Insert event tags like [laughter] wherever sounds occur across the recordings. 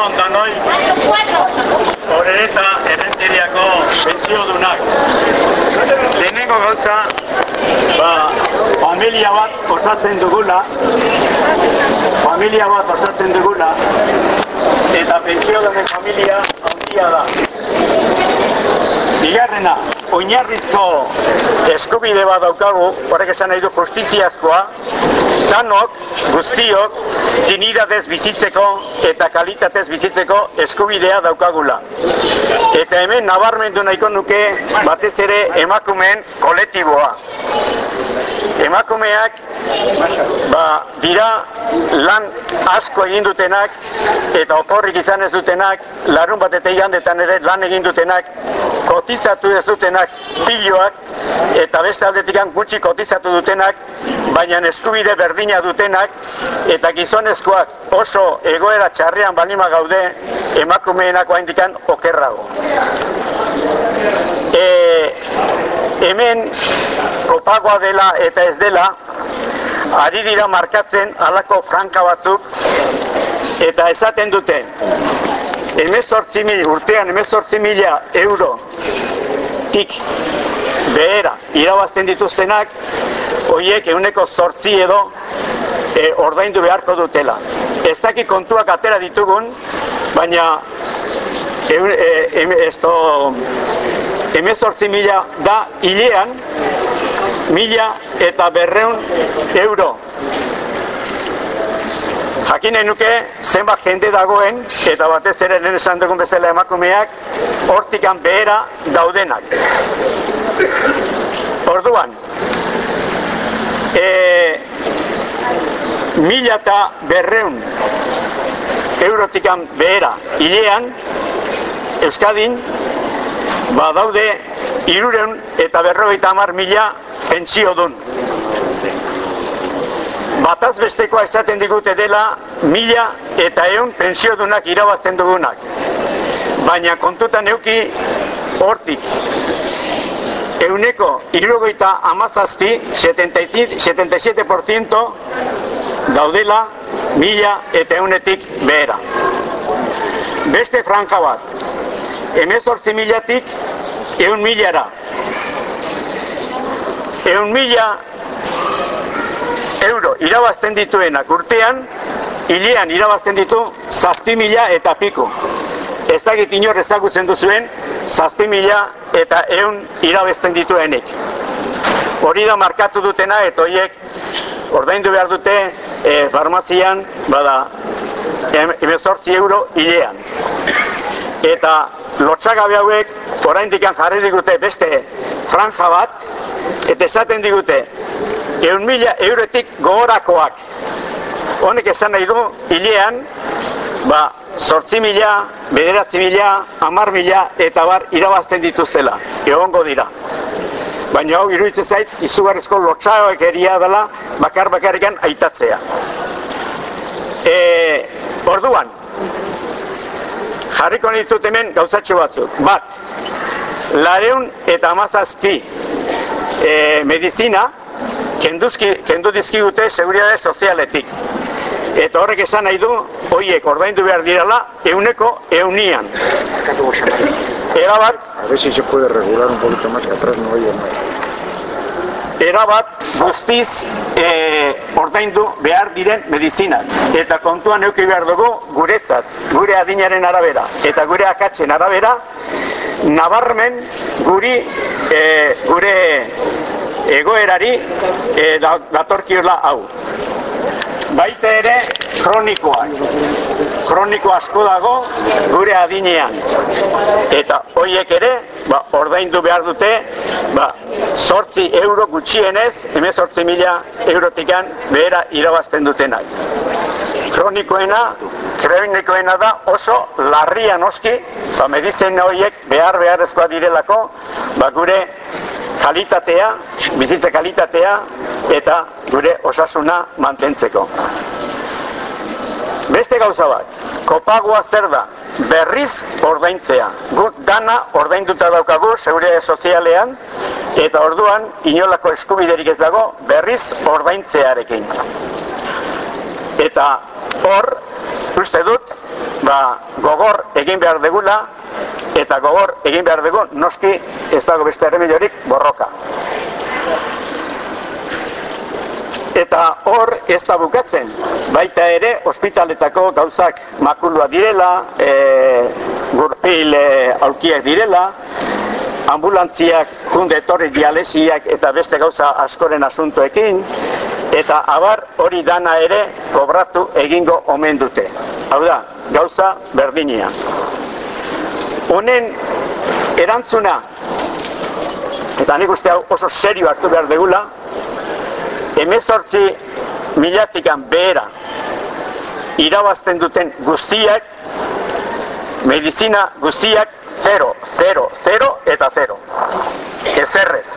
Egunon danoi, hori eta errentiriako pentsio dunak. Lehenengo gauza, ba, familia bat osatzen dugula, familia bat osatzen dugula, eta pentsio duen familia handia da. Bigarrena, oinarrizko eskubide bat daukagu, horrek esan nahi du justiziazkoa, danok, guztiok, dinidadez bizitzeko eta kalitatez bizitzeko eskubidea daukagula. Eta hemen nabarmendu nahiko nuke batez ere emakumeen kolektiboa. Emakumeak ba, dira lan asko egin dutenak eta oporrik izan ez dutenak, larun bat eta igandetan ere lan egin dutenak, kotizatu ez dutenak piloak eta beste aldetik gutxi kotizatu dutenak, baina eskubide berdina dutenak eta gizonezkoak oso egoera txarrean balima gaude emakumeenako haindikan okerrago. E, hemen kopagoa dela eta ez dela ari dira markatzen halako franka batzuk eta esaten dute emezortzi mil, urtean emezortzi mila euro tik behera irabazten dituztenak hoiek euneko zortzi edo e, ordaindu beharko dutela. Ez daki kontuak atera ditugun, baina e, e, esto, emezortzi mila da hilean, mila eta berreun euro. Jakinen nuke zenbat jende dagoen, eta batez ere lehen esan dugun bezala emakumeak, hortikan behera daudenak. Orduan, e, mila eta berreun eurotikan behera hilean, Euskadin, badaude irureun eta berrogeita hamar mila pentsio dun. Bataz bestekoa esaten digute dela mila eta eun pentsio dunak irabazten dugunak. Baina kontutan euki hortik euneko irurogeita amazazpi 77% daudela mila eta eunetik behera. Beste franka bat, emezortzi milatik eun milara. Eun mila euro irabazten dituenak urtean, hilean irabazten ditu zazpi mila eta piku. Ez da inor ezagutzen duzuen, zazpi mila eta eun irabazten dituenik. Hori da markatu dutena eta horiek ordaindu behar dute e, farmazian, bada, emezortzi euro hilean. Eta lotxagabe hauek orain dikan jarri digute beste franja bat, eta esaten digute, eun mila eurotik gogorakoak. Honek esan nahi du, hilean, ba, sortzi mila, bederatzi mila, amar mila, eta bar, irabazten dituztela. Egongo dira. Baina hau iruditzen zait, izugarrizko lotxagoek eria dela, bakar bakarrikan aitatzea. E, orduan, jarriko ditut hemen gauzatxo batzuk. Bat, lareun eta amazazpi e, medizina, kenduzki, kendu dizkigute seguridade sozialetik. Eta horrek esan nahi du, hoiek ordaindu behar direla, euneko eunian. Era bat... A ver si se puede regular un poquito más que atrás, no oye más. Era bat guztiz e, ordaindu behar diren medizinak. Eta kontuan euki behar dugu guretzat, gure adinaren arabera. Eta gure akatzen arabera, nabarmen guri, e, gure egoerari e, datorkiola hau. Baita ere kronikoak. Kroniko asko dago gure adinean. Eta hoiek ere, ba, ordaindu behar dute, ba, sortzi euro gutxienez, hemen sortzi mila eurotikan behera irabazten dutenak. Kronikoena, kronikoena da oso larria noski, ba, medizen horiek behar beharrezkoa direlako, ba, gure kalitatea, bizitza kalitatea eta gure osasuna mantentzeko. Beste gauza bat, kopagoa zer da, berriz ordaintzea. Guk dana ordainduta daukagu seguridade sozialean eta orduan inolako eskubiderik ez dago berriz ordaintzearekin. Eta hor, uste dut, ba, gogor egin behar degula, eta gogor egin behar dugu, noski ez dago beste erremediorik borroka. Eta hor ez da bukatzen, baita ere ospitaletako gauzak makulua direla, e, gurpil e, aukiak direla, ambulantziak, kunde etorri dialesiak eta beste gauza askoren asuntoekin, eta abar hori dana ere kobratu egingo omen dute. Hau da, gauza berdinia. Honen erantzuna, eta nik uste hau oso serio hartu behar degula, emezortzi milatikan behera irabazten duten guztiak, medizina guztiak 0, 0, 0 eta 0. Ezerrez.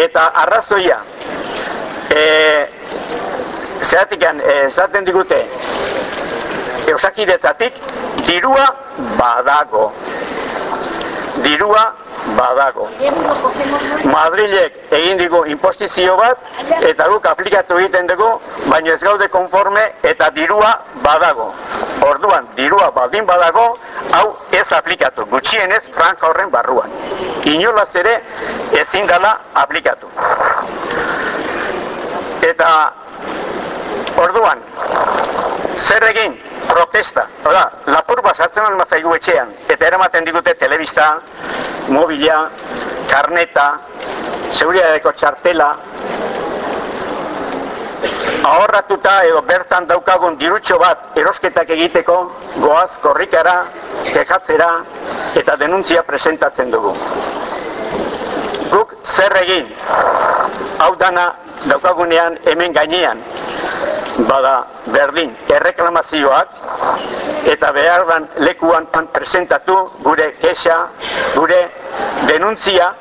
Eta arrazoia, e, zehatikan, e, esaten digute, eusakidetzatik, dirua badago. Dirua badago. Madrilek egin digu impostizio bat, eta guk aplikatu egiten dugu, baina ez gaude konforme eta dirua badago. Orduan, dirua baldin badago, hau ez aplikatu, gutxienez franka horren barruan. Inolaz ere ezin dela aplikatu. Eta orduan, zer egin? protesta. Oda, lapur basatzen alma zaigu etxean, eta eramaten digute telebista, mobila, karneta, seguridadeko txartela, ahorratuta edo bertan daukagun dirutxo bat erosketak egiteko, goaz, korrikara, kejatzera, eta denuntzia presentatzen dugu. Guk zer egin, hau dana daukagunean hemen gainean, bada berdin erreklamazioak eta behar dan lekuan presentatu gure kexa, gure denuntzia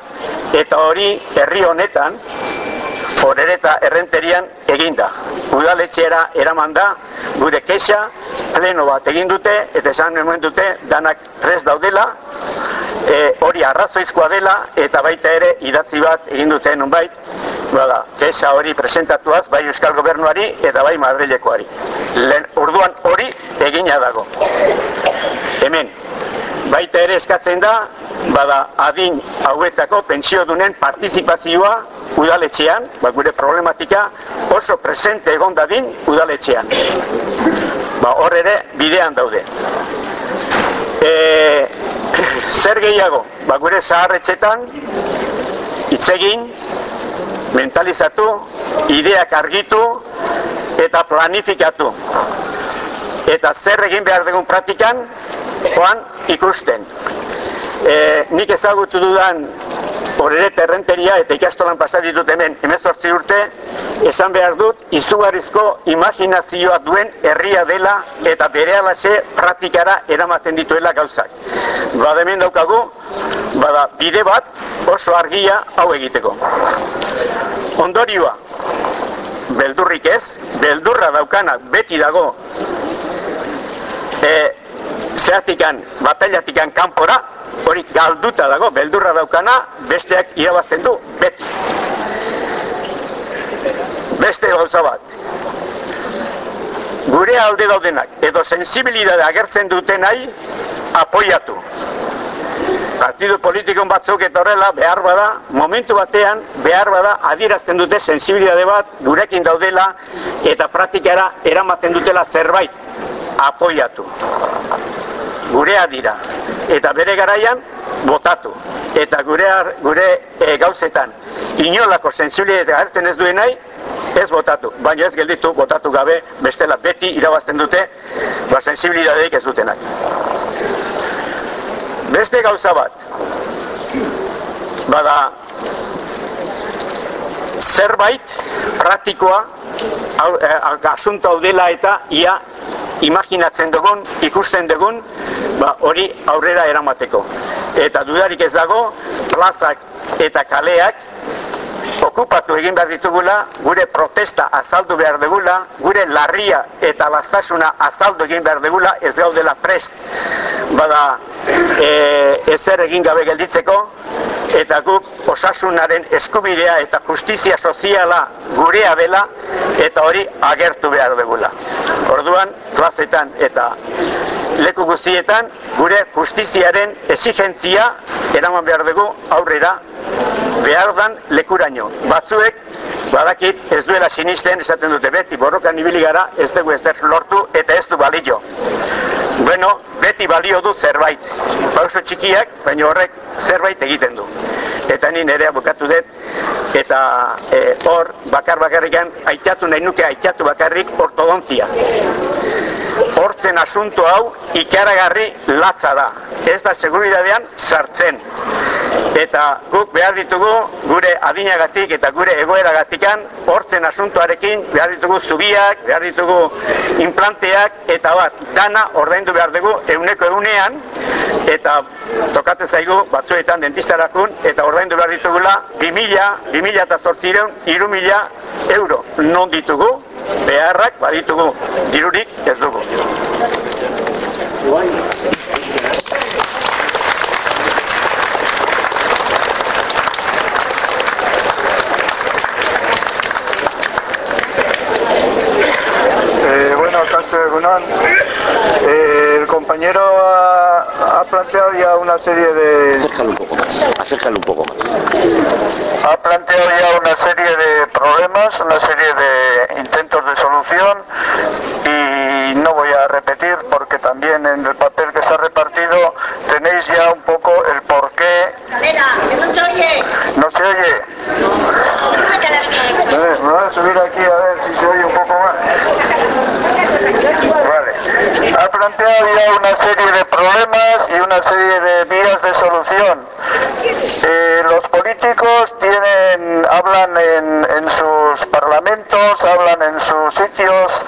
eta hori herri honetan horereta errenterian eginda. Udaletxera eraman da gure kexa pleno bat egin dute eta esan hemen dute danak prest daudela e, hori arrazoizkoa dela eta baita ere idatzi bat egin dute nunbait bada, kesa hori presentatuaz bai Euskal Gobernuari eta bai Madrilekoari. Lehen urduan hori egina dago. Hemen, baita ere eskatzen da, bada adin hauetako pentsio dunen partizipazioa udaletxean, ba, gure problematika oso presente egon dadin udaletxean. Ba, hor ere bidean daude. E, zer gehiago, ba, gure zaharretxetan, itzegin, mentalizatu, ideak argitu eta planifikatu. Eta zer egin behar dugun praktikan, joan ikusten. E, nik ezagutu dudan horre terrenteria eta ikastolan pasat ditut hemen emezortzi urte, esan behar dut izugarrizko imaginazioa duen herria dela eta bere alaxe praktikara eramaten dituela gauzak. Bada hemen daukagu, bada bide bat oso argia hau egiteko. Ondorioa, beldurrik ez, beldurra daukana beti dago e, zeatikan, batailatikan kanpora, hori galduta dago, beldurra daukana, besteak irabazten du, beti. Beste gauza bat. Gure alde daudenak, edo sensibilidade agertzen duten nahi, apoiatu partidu politikon batzuk eta horrela behar bada, momentu batean behar bada adierazten dute sensibilidade bat gurekin daudela eta praktikara eramaten dutela zerbait apoiatu. Gurea dira. Eta bere garaian botatu. Eta gure, gure e, gauzetan inolako sensibilidade hartzen ez duen nahi, ez botatu. Baina ez gelditu botatu gabe bestela beti irabazten dute ba sensibilidadeik ez dutenak. Beste gauza bat, bada zerbait praktikoa eh, asunto dela eta ia imaginatzen dugun, ikusten dugun, ba, hori aurrera eramateko. Eta dudarik ez dago, plazak eta kaleak okupatu egin behar ditugula, gure protesta azaldu behar dugula, gure larria eta lastasuna azaldu egin behar dugula, ez gaudela prest, bada e, ezer egin gabe gelditzeko eta guk osasunaren eskubidea eta justizia soziala gurea dela eta hori agertu behar dugula. Orduan, klasetan eta leku guztietan gure justiziaren exigentzia eraman behar dugu aurrera behar dan lekuraino. Batzuek badakit ez duela sinisten esaten dute beti borrokan ibili gara ez dugu ezer lortu eta ez du balio. Bueno, beti balio du zerbait. Pauso txikiak, baina horrek zerbait egiten du. Eta ni nerea bukatu dut eta e, hor bakar bakarrikan aitatu nahi nuke aitatu bakarrik ortodontzia hortzen asunto hau ikaragarri latza da. Ez da seguridadean sartzen. Eta guk behar ditugu gure adinagatik eta gure egoeragatikan hortzen asuntoarekin behar ditugu zubiak, behar ditugu implanteak eta bat dana ordaindu behar dugu euneko eunean eta tokate zaigu batzuetan dentistarakun eta ordaindu behar ditugula 2000, 2000 eta zortzireun, 3000 euro non ditugu beharrak baditugu dirurik ez dugu. Eh, bueno, caso eh, el compañero ha, ha, planteado ya una serie de... Acércalo un poco más, acércalo un poco más. Ha planteado ya una serie de problemas, una serie de intentos de solución y no voy a repetir porque también en el papel que se ha repartido tenéis ya un poco el porqué. no se oye. ¿No se oye? A ver, me voy a subir aquí a ver si se oye un poco más. Vale. Ha planteado ya una serie de problemas y una serie de vías de solución. Eh, los políticos tienen, hablan en, en sus parlamentos, hablan en sus sitios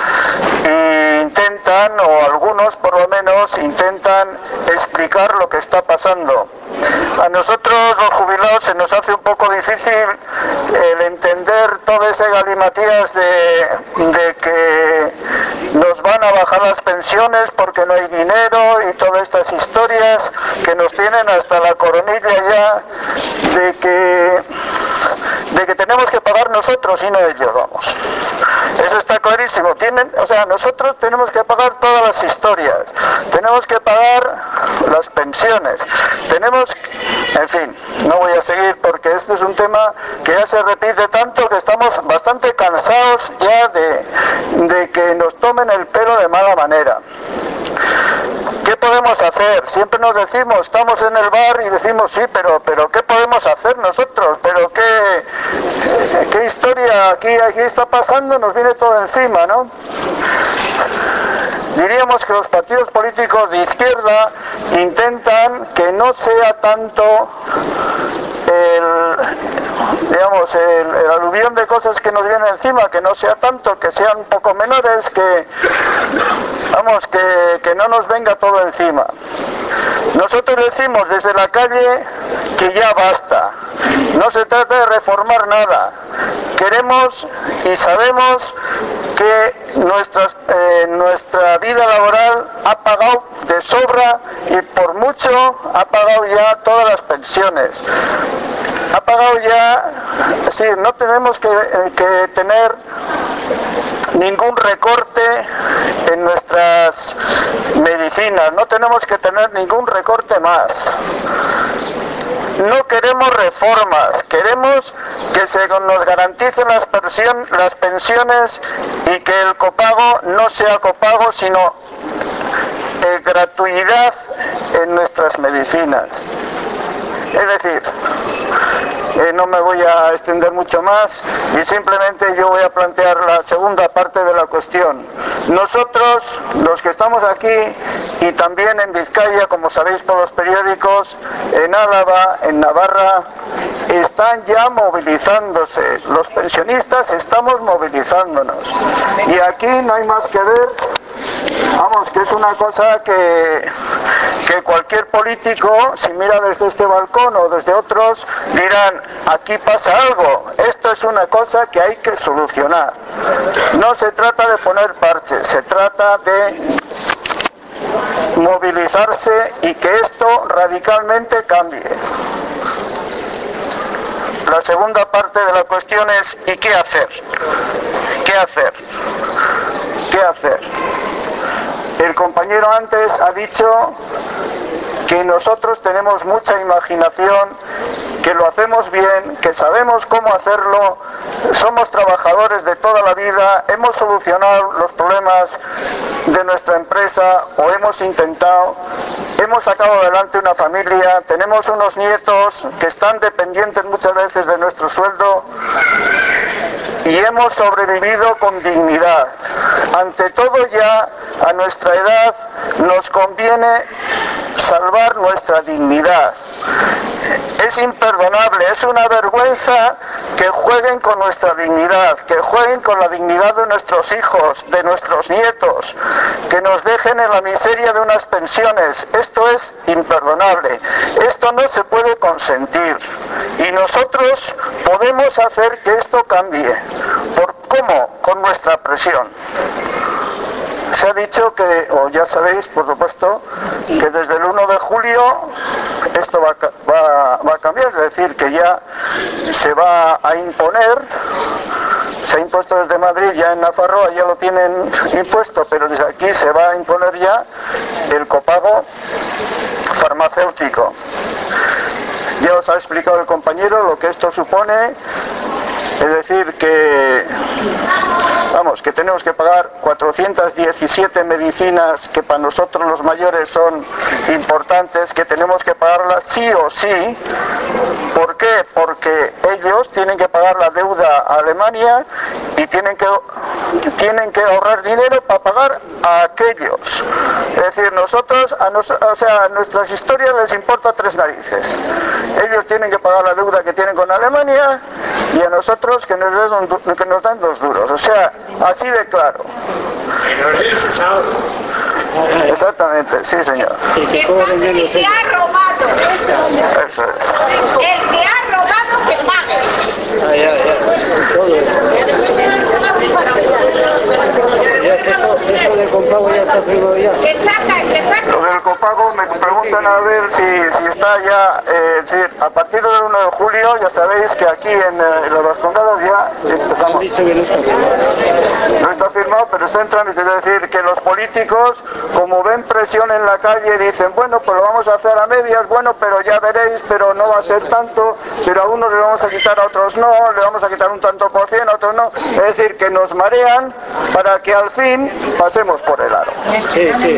e intentan, o algunos por lo menos, intentan explicar lo que está pasando. A nosotros los jubilados se nos hace un poco difícil el entender todo ese galimatías de, de que nos van a bajar las pensiones porque no hay dinero y todas estas historias que nos tienen hasta la coronilla ya de que de que tenemos que pagar nosotros y no ellos, vamos. Eso está clarísimo. Tienen, o sea, nosotros tenemos que pagar todas las historias. Tenemos que pagar las pensiones. Tenemos, en fin, no voy a seguir porque este es un tema que ya se repite tanto que estamos bastante cansados ya de, de que nos tomen el pelo de mala manera. ¿Qué podemos hacer? Siempre nos decimos, estamos en el bar y decimos, sí, pero, pero ¿qué podemos hacer nosotros? ¿Pero qué, qué historia aquí, aquí está pasando? Nos viene todo encima, ¿no? Diríamos que los partidos políticos de izquierda intentan que no sea tanto el, digamos, el, el, aluvión de cosas que nos viene encima, que no sea tanto, que sean un poco menores, que, vamos, que, que no nos venga todo encima. Nosotros decimos desde la calle que ya basta. No se trata de reformar nada. Queremos y sabemos que nuestras, eh, nuestra vida laboral ha pagado de sobra y por mucho ha pagado ya todas las pensiones. Ha pagado ya, sí, no tenemos que, eh, que tener ningún recorte en nuestras medicinas, no tenemos que tener ningún recorte más. No queremos reformas, queremos que se nos garanticen las pensiones y que el copago no sea copago, sino eh, gratuidad en nuestras medicinas. Es decir, eh, no me voy a extender mucho más y simplemente yo voy a plantear la segunda parte de la cuestión. Nosotros, los que estamos aquí y también en Vizcaya, como sabéis por los periódicos, en Álava, en Navarra, están ya movilizándose. Los pensionistas estamos movilizándonos. Y aquí no hay más que ver Vamos, que es una cosa que, que cualquier político, si mira desde este balcón o desde otros, dirán, aquí pasa algo, esto es una cosa que hay que solucionar. No se trata de poner parches, se trata de movilizarse y que esto radicalmente cambie. La segunda parte de la cuestión es ¿y qué hacer? ¿Qué hacer? ¿Qué hacer? El compañero antes ha dicho que nosotros tenemos mucha imaginación, que lo hacemos bien, que sabemos cómo hacerlo, somos trabajadores de toda la vida, hemos solucionado los problemas de nuestra empresa o hemos intentado, hemos sacado adelante una familia, tenemos unos nietos que están dependientes muchas veces de nuestro sueldo y hemos sobrevivido con dignidad. Ante todo ya a nuestra edad nos conviene salvar nuestra dignidad. Es imperdonable, es una vergüenza que jueguen con nuestra dignidad, que jueguen con la dignidad de nuestros hijos, de nuestros nietos, que nos dejen en la miseria de unas pensiones. Esto es imperdonable. Esto no se puede consentir. Y nosotros podemos hacer que esto cambie. ¿Por cómo? Con nuestra presión. Se ha dicho que, o ya sabéis, por supuesto, que desde el 1 de julio esto va, va, va a cambiar, es decir, que ya se va a imponer, se ha impuesto desde Madrid, ya en Nafarroa ya lo tienen impuesto, pero desde aquí se va a imponer ya el copago farmacéutico. Ya os ha explicado el compañero lo que esto supone, es decir, que vamos, que tenemos que pagar 417 medicinas que para nosotros los mayores son importantes, que tenemos que pagarlas sí o sí. ¿Por qué? Porque ellos tienen que pagar la deuda a Alemania y tienen que, tienen que ahorrar dinero para pagar a aquellos. Es decir, nosotros, a, o sea, a nuestras historias les importa tres narices. Ellos tienen que pagar la deuda que tienen con Alemania y a nosotros que nos dan dos duros. O sea, así de claro. Exactamente, sí señor. Que pague el que ha robado. Eso es. El que ha robado que pague. Ah, ya, ya. Todo eso. Ya, eso, eso de copago ya está firmado ya. Que saca, que saca. Lo del copago me preguntan a ver si, si está ya, eh, es decir, a partir del 1 de julio ya sabéis que aquí en, eh, en los Vascongados ya Han empezamos. dicho que no está firmado. No está firmado, pero está en trámite. Es decir, que los políticos, como ven presión en la calle, dicen, bueno, pues lo vamos a hacer a medias, bueno, pero ya veréis, pero no va a ser tanto, pero a unos le vamos a quitar, a otros no, le vamos a quitar un tanto por cien, a otros no. Es decir, que nos marean para que al fin pasemos por el aro. Sí, sí.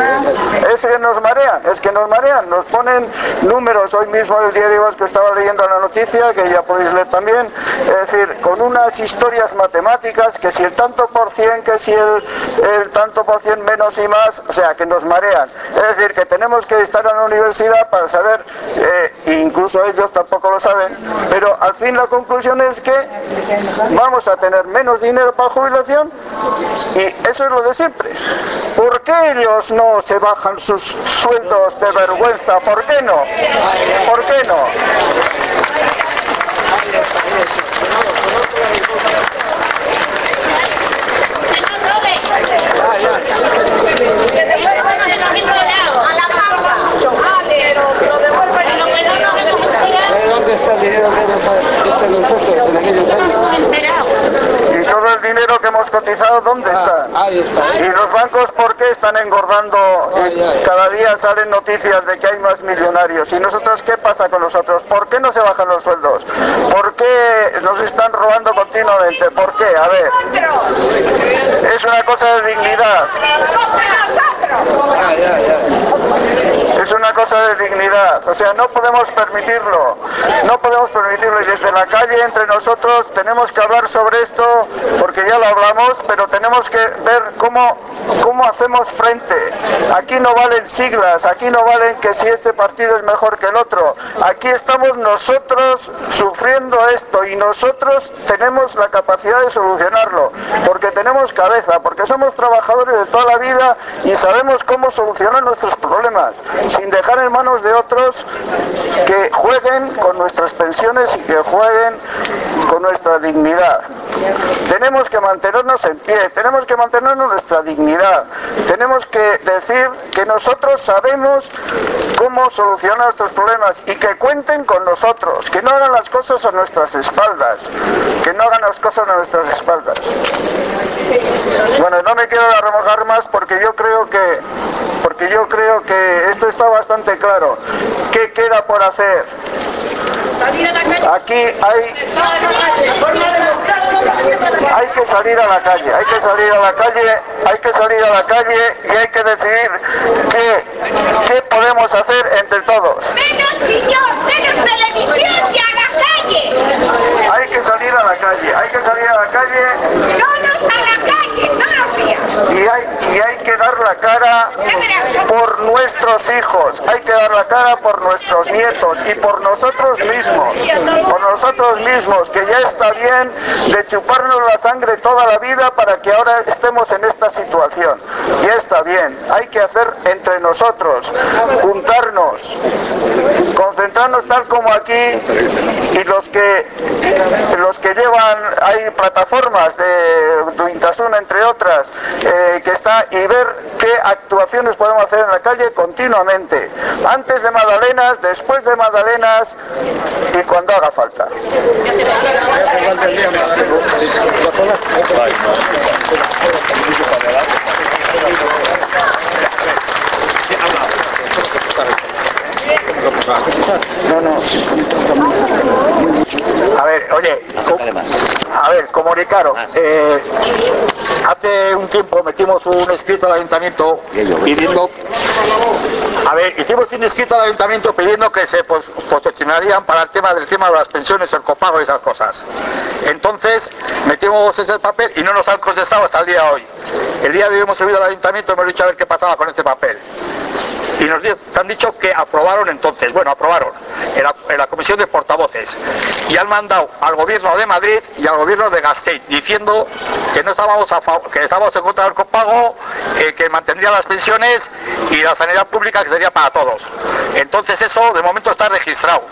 Es que nos marean, es que nos marean, nos ponen números, hoy mismo el diario Vasco estaba leyendo la noticia, que ya podéis leer también, es decir, con unas historias matemáticas, que si el tanto por cien, que si el, tanto por cien menos y más, o sea, que nos marean. Es decir, que tenemos que estar en la universidad para saber, eh, e incluso ellos tampoco lo saben, pero al fin la conclusión es que vamos a tener menos dinero para jubilación y eso es lo de siempre. ¿Por qué ellos no se bajan sus sueldos de vergüenza? ¿Por qué no? ¿Por qué no? Que no roben. Que devuelvan a los empleados. A la paga. Vale, pero lo devuelven y lo que no nos hemos enterado. ¿De dónde está el dinero que nos ha hecho nosotros en aquellos años? enterado. ¿Y todo el dinero que hemos cotizado, dónde está? Ah, ahí está. ¿Y los bancos por qué están engordando? Ay, Y ay. cada salen noticias de que hay más millonarios. ¿Y nosotros qué pasa con nosotros? ¿Por qué no se bajan los sueldos? ¿Por qué nos están robando continuamente? ¿Por qué? A ver, es una cosa de dignidad. Es una cosa de dignidad, o sea, no podemos permitirlo, no podemos permitirlo y desde la calle entre nosotros tenemos que hablar sobre esto porque ya lo hablamos, pero tenemos que ver cómo, cómo hacemos frente. Aquí no valen siglas, aquí no valen que si este partido es mejor que el otro, aquí estamos nosotros sufriendo esto y nosotros tenemos la capacidad de solucionarlo, porque tenemos cabeza, porque somos trabajadores de toda la vida y sabemos cómo solucionar nuestros problemas, sin dejar en manos de otros que jueguen con nuestras pensiones y que jueguen con nuestra dignidad. Tenemos que mantenernos en pie, tenemos que mantenernos nuestra dignidad, tenemos que decir que nosotros sabemos cómo solucionar nuestros problemas y que cuenten con nosotros, que no hagan las cosas a nuestras espaldas, que no hagan las cosas a nuestras espaldas. Bueno, no me quiero remojar más porque yo creo que yo creo que esto está bastante claro. ¿Qué queda por hacer? Aquí hay hay que salir a la calle, hay que salir a la calle, hay que salir a la calle y hay que decidir qué, qué podemos hacer entre todos. Menos señor, menos televisión y a la calle. Hay que salir a la calle, hay que salir a la calle Todos a la calle, todos los días. y hay, y hay que dar la cara por nuestros hijos, hay que dar la cara por nuestros nietos y por nosotros mismos, por nosotros mismos, que ya está bien de chuparnos la sangre toda la vida para que ahora estemos en esta situación. Ya está bien, hay que hacer entre nosotros, juntarnos, concentrarnos tal como aquí y los que los que llevan hay plataformas de Duintasun entre otras eh, que está y ver qué actuaciones podemos hacer en la calle continuamente. Antes de Magdalenas después de Magdalenas y cuando haga falta. No no A ver, oye, a ver, comunicaros. Eh, hace un tiempo metimos un escrito al ayuntamiento pidiendo, a ver, hicimos un escrito al ayuntamiento pidiendo que se pos- posicionarían para el tema del tema de las pensiones, el copago y esas cosas. Entonces metimos ese papel y no nos han contestado hasta el día de hoy. El día de hoy hemos subido al ayuntamiento y hemos dicho a ver qué pasaba con este papel y nos han dicho que aprobaron entonces, bueno, aprobaron en la, en la comisión de portavoces y han mandado al gobierno de Madrid y al gobierno de Gasteiz diciendo que no estábamos a que estábamos en contra del copago, eh, que mantendría las pensiones y la sanidad pública que sería para todos. Entonces eso de momento está registrado.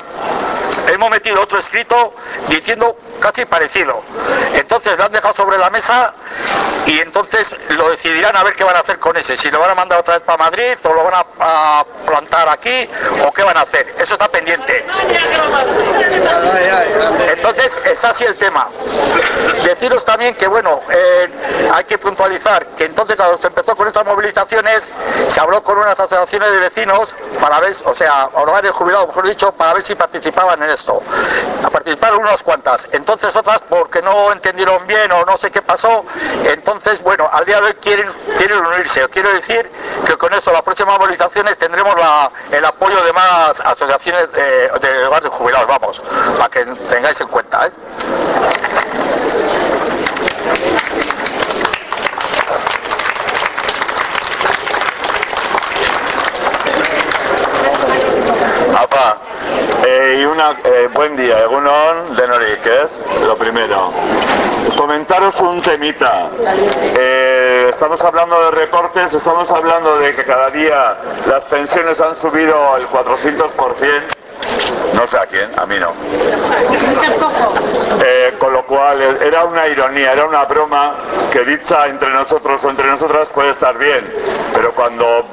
Hemos metido otro escrito diciendo casi parecido. Entonces lo han dejado sobre la mesa y entonces lo decidirán a ver qué van a hacer con ese. Si lo van a mandar otra vez para Madrid o lo van a, plantar aquí o qué van a hacer. Eso está pendiente. Entonces es así el tema. Deciros también que bueno, eh, hay que puntualizar que entonces cuando se empezó con estas movilizaciones se habló con unas asociaciones de vecinos para ver, o sea, hogares jubilados, mejor dicho, para ver si participaban en esto. A participar unas cuantas. Entonces otras porque no entendieron bien o no sé qué pasó. Entonces, bueno, al día de hoy quieren, quieren unirse. Quiero decir que con esto las próximas movilizaciones tendremos el apoyo de más asociaciones de, de jubilados, vamos, para que tengáis en cuenta. ¿eh? Eh, eh, buen día, Egunon de Noriques, lo primero. Comentaros un temita. Eh, estamos hablando de recortes, estamos hablando de que cada día las pensiones han subido el 400%. No sé a quién, a mí no. Eh, con lo cual era una ironía, era una broma que dicha entre nosotros o entre nosotras puede estar bien, pero cuando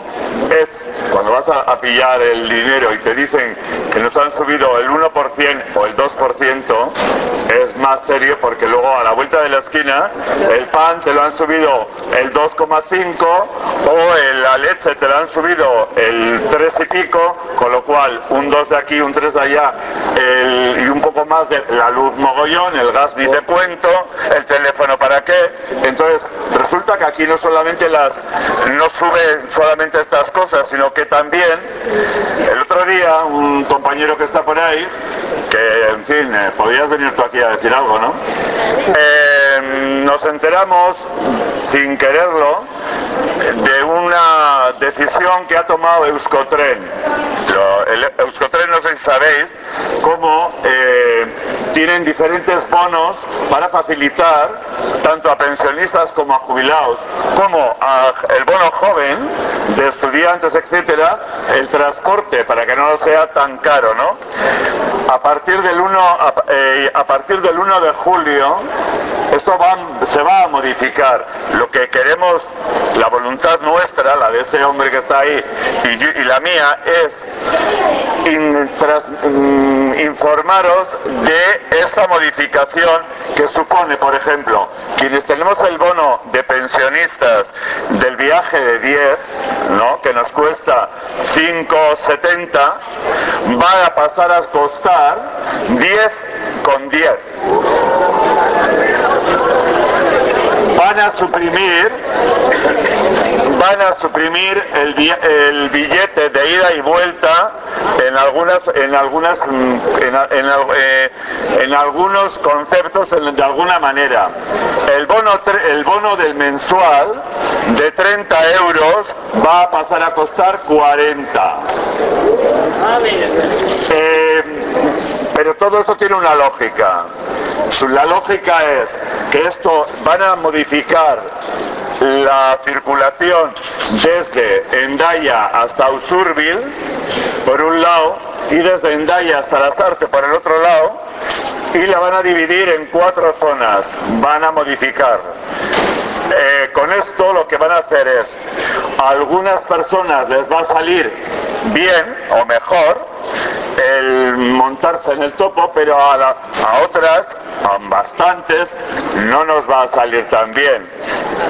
es cuando vas a, pillar el dinero y te dicen que nos han subido el 1% o el 2%, es más serio porque luego a la vuelta de la esquina el pan te lo han subido el 2,5 o la leche te lo han subido el 3 y pico, con lo cual un 2 de aquí, un 3 de allá y un poco más de la luz mogollón, el gas ni te cuento, el teléfono para qué. Entonces resulta que aquí no solamente las no suben solamente estas cosas, sino que también el otro día un compañero que está por ahí, que en fin, eh, podías venir tú aquí a decir algo, ¿no? Eh, nos enteramos sin quererlo de una decisión que ha tomado Euskotren. El Euskotren, no sé si sabéis, cómo eh, tienen diferentes bonos para facilitar tanto a pensionistas como a jubilados, como a el bono joven de estudiantes, etcétera, el transporte para que no sea tan caro, ¿no? A partir del 1 a, eh, a partir del 1 de julio esto se va a modificar. Lo que queremos, la voluntad nuestra, la de ese hombre que está ahí y, la mía, es mm, informaros de esta modificación que supone, por ejemplo, quienes tenemos el bono de pensionistas del viaje de 10, ¿no? que nos cuesta 5,70, va a pasar a costar 10 con 10. Van a suprimir van a suprimir el, bi- el billete de ida y vuelta en algunas en algunas mm, en, en eh, en algunos conceptos en- de alguna manera. El bono el bono del mensual de 30 euros va a pasar a costar 40 Eh, pero todo esto tiene una lógica. La lógica es que esto van a modificar la circulación desde Endaya hasta Usurbil, por un lado, y desde Endaya hasta Lasarte, por el otro lado, y la van a dividir en cuatro zonas. Van a modificar. Eh, con esto lo que van a hacer es, a algunas personas les va a salir bien o mejor el montarse en el topo, pero a, otras, a bastantes, no nos va a salir tan bien.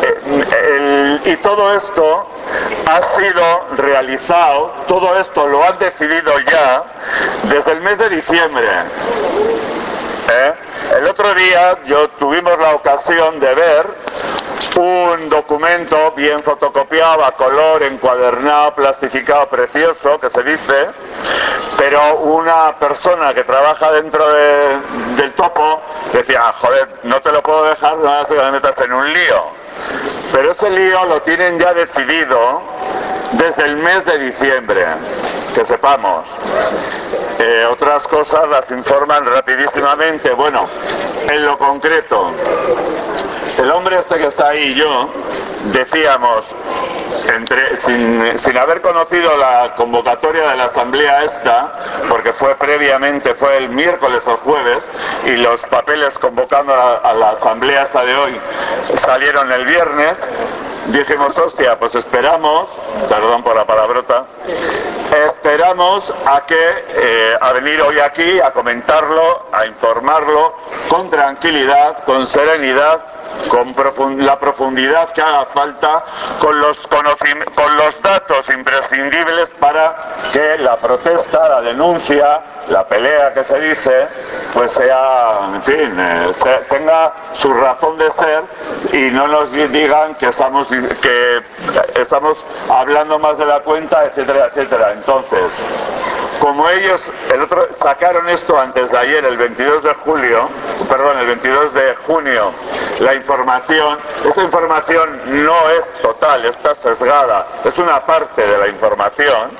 Eh, el- y todo esto ha sido realizado, todo esto lo han decidido ya desde el mes de diciembre. ¿eh? El otro día yo tuvimos la ocasión de ver un documento bien fotocopiado, a color, encuadernado, plastificado, precioso, que se dice, pero una persona que trabaja dentro de- del topo decía, "Ah, joder, no te lo puedo dejar, no a que me metas en un lío. Pero ese lío lo tienen ya decidido desde el mes de diciembre, que sepamos. Eh, otras cosas las informan rapidísimamente. Bueno, en lo concreto, el hombre este que está ahí y yo decíamos, sin, sin haber conocido la convocatoria de la asamblea esta, porque fue previamente, fue el miércoles o jueves, y los papeles convocando a, a la asamblea esta de hoy salieron el viernes, dijimos, hostia, pues esperamos, perdón por la palabrota, esperamos a que eh, a venir hoy aquí a comentarlo, a informarlo con tranquilidad, con serenidad, con la profundidad que haga falta, con los, datos imprescindibles para que la protesta, la denuncia, la pelea que se dice, pues sea, en fin, eh, tenga su razón de ser y no nos di- digan que estamos hablando más de la cuenta, etcétera, etcétera. Entonces, como ellos sacaron esto antes de ayer, el 22 de julio, perdón, el 22 de junio, la información, esta información no es total, está sesgada, es una parte de la información,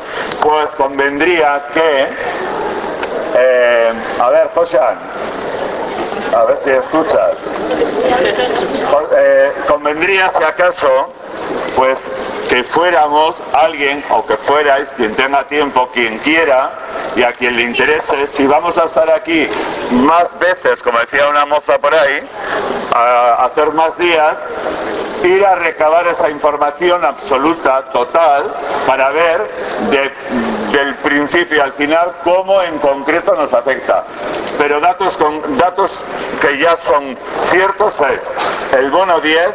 pues convendría que, eh, a ver, Josan, a ver si escuchas, eh, convendría si acaso, pues que fuéramos alguien o que fuerais quien tenga tiempo, quien quiera y a quien le interese, si vamos a estar aquí más veces, como decía una moza por ahí, a hacer más días, ir a recabar esa información absoluta, total, para ver de- del principio al final cómo en concreto nos afecta. Pero datos, datos que ya son ciertos es el bono 10,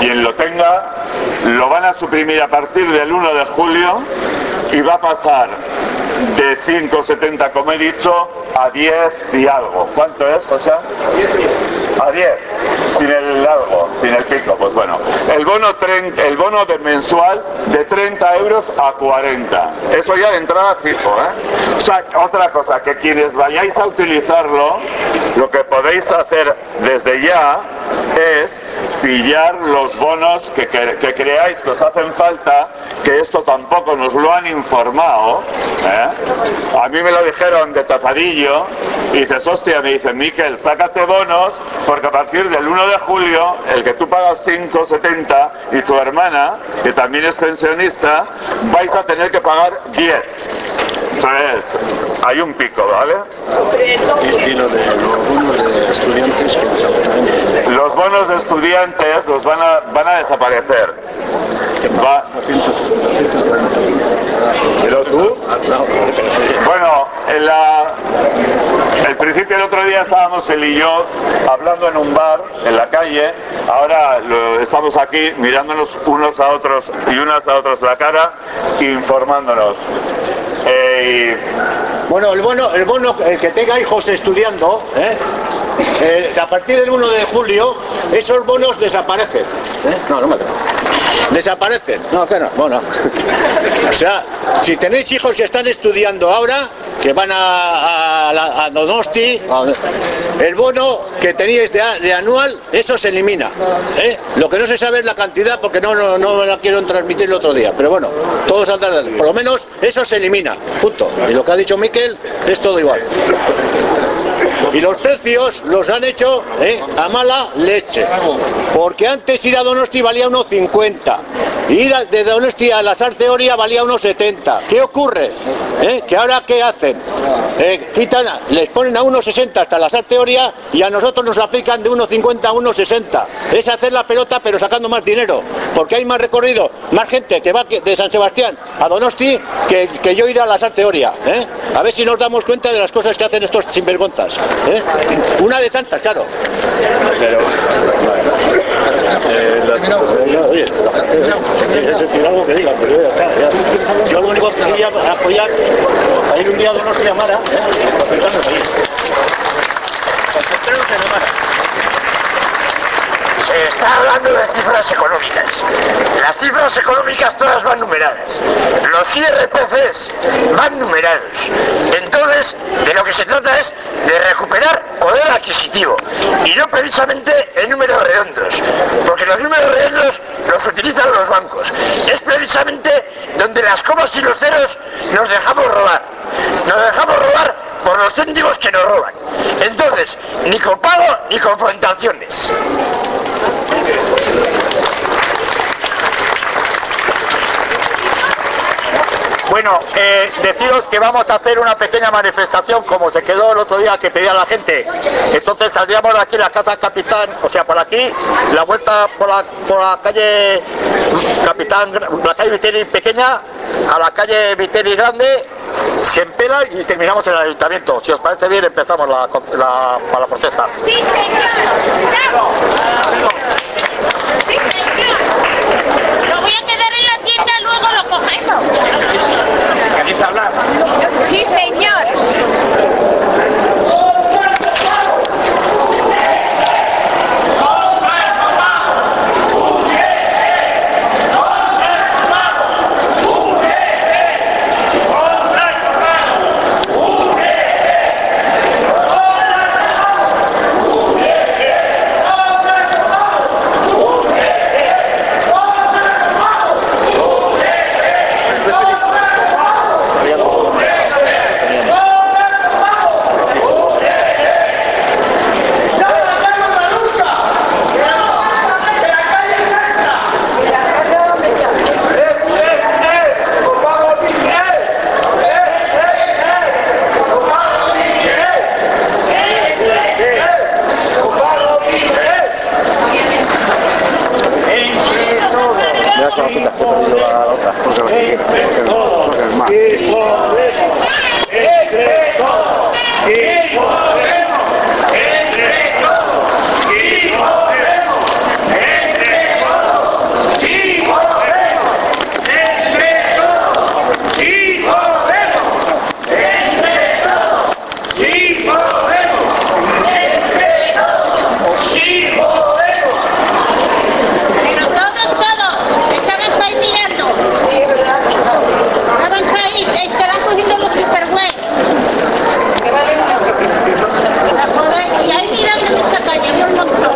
quien lo tenga, lo van a suprimir a partir del 1 de julio y va a pasar de 5,70 como he dicho a 10 y algo. ¿Cuánto es, José? A 10, sin el largo, sin el pico. Pues bueno, el bono, 30 el bono de mensual de 30 euros a 40. Eso ya de entrada fijo, ¿eh? O sea, otra cosa, que quienes vayáis a utilizarlo, lo que podéis hacer desde ya es pillar los bonos que, que- que creáis que os hacen falta, que esto tampoco nos lo han informado. ¿eh? A mí me lo dijeron de tapadillo y dices, hostia, me dicen, Miquel, sácate bonos porque a partir del 1 de julio, el que tú pagas 5,70 y tu hermana, que también es pensionista, vais a tener que pagar 10. Entonces, hay un pico, ¿vale? Y, y lo de los bonos de estudiantes que desaparecen. Los bonos de estudiantes los van a, van a desaparecer. Va- 240. ¿Pero tú? No, Bueno, en la- principio el otro día estábamos él y yo hablando en un bar en la calle, ahora estamos aquí mirándonos unos a otros y unas a otras la cara, informándonos. Eh, Bueno, el bono, el bono, el que tenga hijos estudiando, ¿eh? Eh, a partir del 1 de julio, esos bonos desaparecen. ¿eh? No, no me creo. Desaparecen. No, que no, bueno. [laughs] O sea, si tenéis hijos que están estudiando ahora, que van a, a, la- a Donosti, a- el bono que teníais de, anual, eso se elimina. ¿eh? Lo que no se sabe es la cantidad, porque no, no, no la quiero transmitir el otro día. Pero bueno, todos de- Por lo menos eso se elimina. Punto. Y lo que ha dicho Miquel es todo igual. Y los precios los han hecho ¿eh? a mala leche. Porque antes ir a Donosti valía unos 50. Ir de Donosti a la Sarteoria valía unos 70. ¿Qué ocurre? ¿Eh? Que ahora ¿qué hacen? Eh, quitan, les ponen a unos 60 hasta la Sarteoria y a nosotros nos aplican de unos 50 a unos 60. Es hacer la pelota pero sacando más dinero. Porque hay más recorrido, más gente que va de San Sebastián a Donosti que, que yo ir a la Sarteoria. ¿eh? A ver si nos damos cuenta de las cosas que hacen estos sinvergonzas. ¿Eh? Una de tantas, claro. Oye, la gente, si decir algo que diga, pero ya está, ya. Yo lo único que quería apoyar a ir un día a Donosti a Mara, ¿eh? concentrarnos allí. Concentrarnos en Amara. Está hablando de cifras económicas. Las cifras económicas todas van numeradas. Los IRPCs van numerados. Entonces, de lo que se trata es de recuperar poder adquisitivo y no precisamente en números redondos, porque los números redondos los utilizan los bancos. Es precisamente donde las comas y los ceros nos dejamos robar. Nos dejamos robar por los céntimos que nos roban. Entonces, ni copago ni confrontaciones. Bueno, eh, deciros que vamos a hacer una pequeña manifestación como se quedó el otro día que pedía la gente. Entonces saldríamos de aquí la casa Capitán, o sea, por aquí, la vuelta por la, por la calle Capitán, la calle Viteri pequeña, a la calle Viteri grande, se empela y terminamos en el ayuntamiento. Si os parece bien, empezamos la, la, para protesta. Bravo. Sí, señor. Lo voy a quedar en la tienda, luego lo cogemos. ¿Queréis hablar? Sí, señor. Mira, son las que te has la otra. Porque porque es más. Pero todos, todos. Estaban para ir mirando. Sí, es verdad. Estaban para ir, estarán cogiendo los superweb. Que vale una. Joder, y ahí mirando en esa calle, un montón.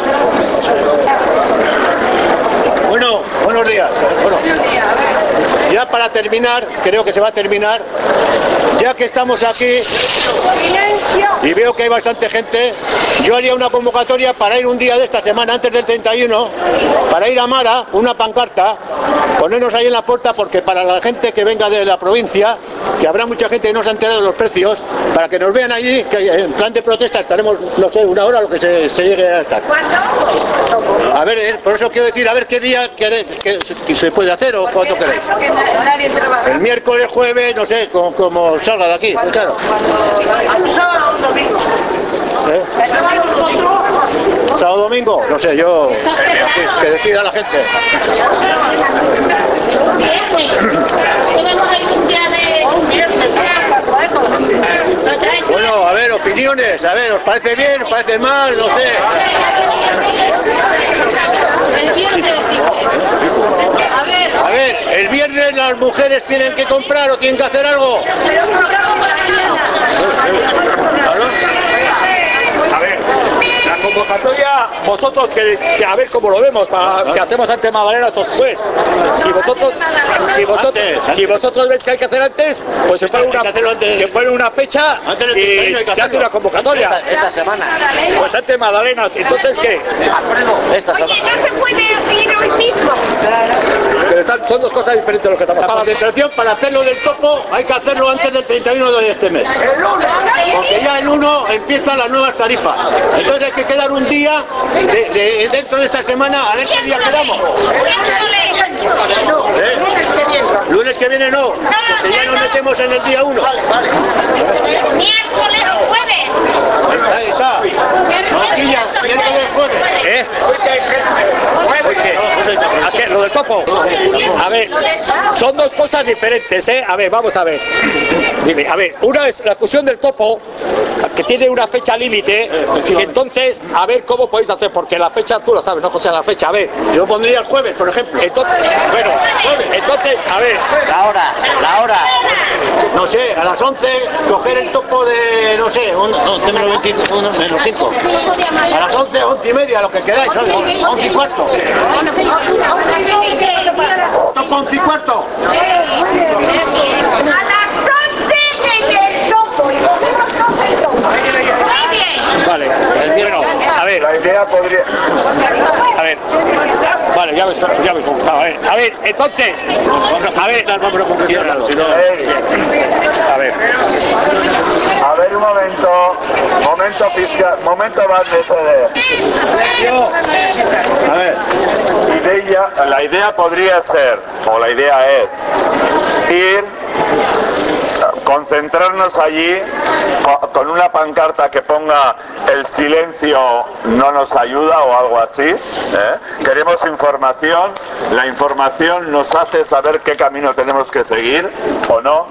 Bueno, buenos días. Bueno, ya para terminar, creo que se va a terminar, ya que estamos aquí. Y veo que hay bastante gente, yo haría una convocatoria para ir un día de esta semana, antes del 31, para ir a Mara, una pancarta, ponernos ahí en la puerta, porque para la gente que venga de la provincia, que habrá mucha gente que no se ha enterado de los precios, para que nos vean allí, que en plan de protesta estaremos, no sé, una hora lo que se, se llegue a estar. A ver, eh, por eso quiero decir, a ver qué día queréis- que, que se puede hacer o cuánto queréis. El miércoles, jueves, no sé, como, como salga de aquí, pues claro. ¿Eh? ¿Sábado domingo? No sé, yo... Que decida la gente. Bueno, a ver, opiniones, a ver, ¿os parece bien, os parece mal? No sé. El viernes, A ver, A ver, el viernes las mujeres tienen que comprar o tienen que hacer algo compramos mañana. A ver, la convocatoria, vosotros que, que a ver cómo lo vemos, para, si hacemos ante Magdalena o después. Si vosotros, si vosotros, si vosotros veis que hay que hacer antes, pues se pone una, que hacerlo antes. se pone una fecha Antes y 31 hay que se hace una convocatoria. Esta semana. Pues ante Magdalenas, entonces qué? Esta Oye, semana. no se puede ir hoy mismo. Pero están- son dos cosas diferentes lo que estamos La hablando. concentración para hacerlo del topo hay que hacerlo antes del 31 de este mes. Porque ya el 1 empiezan las nuevas tarifas. Entonces hay que quedar un día de- de- dentro de esta semana a ver qué día quedamos. ¿Eh? Lunes que viene no, que ya nos metemos en el día 1. Miércoles o jueves. Ahí está. Marquilla, miércoles jueves. ¿Eh? ¿A qué? ¿Lo del topo? A ver, son dos cosas diferentes, ¿eh? A ver, vamos a ver. Dime, a ver, una es la fusión del topo, que tiene una fecha límite, entonces, a ver cómo podéis hacer, porque la fecha, tú lo sabes, no José, la fecha, a ver. Yo pondría el jueves, por ejemplo. Entonces, bueno, entonces, a ver, La hora, la hora. No sé, a las 11 coger el topo de, no sé, un, 11 menos 25, uno menos 5. A las 11, 11 y media, lo que queráis, ¿no? 11 y cuarto. Topo 11 y cuarto. A las 11 en el topo. Y comemos todos el topo. Muy bien. vale, bueno, a ver, La idea podría... a ver, vale, ya ves, ya ves, a ver, a ver, entonces, a ver, a ver, A ver un momento, momento fiscal, momento más de CD. A ver, Idea, la idea podría ser, o la idea es, ir, concentrarnos allí co- con una pancarta que ponga el silencio no nos ayuda o algo así. ¿eh? Queremos información, la información nos hace saber qué camino tenemos que seguir o no.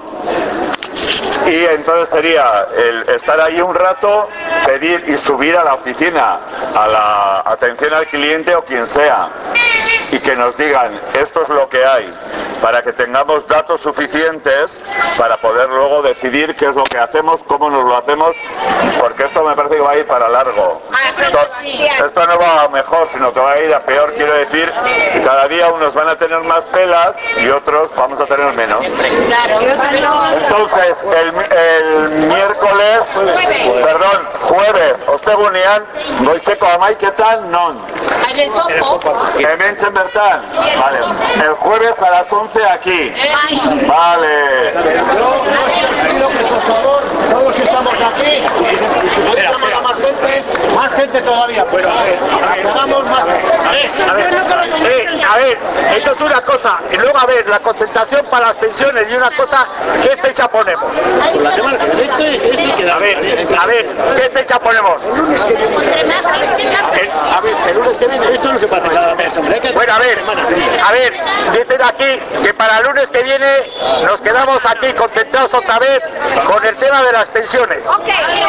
Y entonces sería el estar ahí un rato, pedir y subir a la oficina, a la atención al cliente o quien sea, y que nos digan esto es lo que hay, para que tengamos datos suficientes para poder luego decidir qué es lo que hacemos, cómo nos lo hacemos, porque esto me parece que va a ir para largo. Esto, esto no va a mejor, sino que va a ir a peor, quiero decir, cada día unos van a tener más pelas y otros vamos a tener menos. Entonces, el, el miércoles, perdón, jueves, ostegunean, goizeko amaiketan non. En bertan. Vale. El jueves a las 11 aquí. Vale. pido que por favor, todos estamos aquí, más gente, más gente todavía. Pero a ver, a ver, hagamos más a ver, a ver, a ver, eso es una cosa, y luego a ver, la concentración para las pensiones y una cosa, ¿qué fecha ponemos? La semana que viene, este, este A ver, a ver, ¿qué fecha ponemos? El- a ver, el lunes que viene. Esto no se puede cada mes, hombre. que Bueno, a ver, a ver, dicen aquí que para el lunes que viene nos quedamos aquí concentrados otra vez con el tema de las pensiones.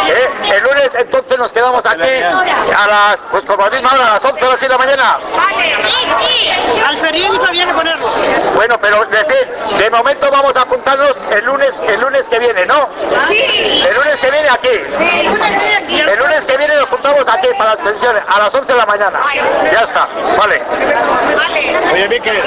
¿Eh? El lunes entonces nos quedamos aquí a las, pues como a la misma hora, a las 11 o así de la mañana. Al periódico viene a ponerlo. Bueno, pero decís, de momento vamos a apuntarnos el lunes, el lunes que viene, ¿no? El lunes que viene aquí. El lunes que viene nos juntamos aquí para las pensiones a las 11 de la mañana. Ya está, vale. Oye, Miquel,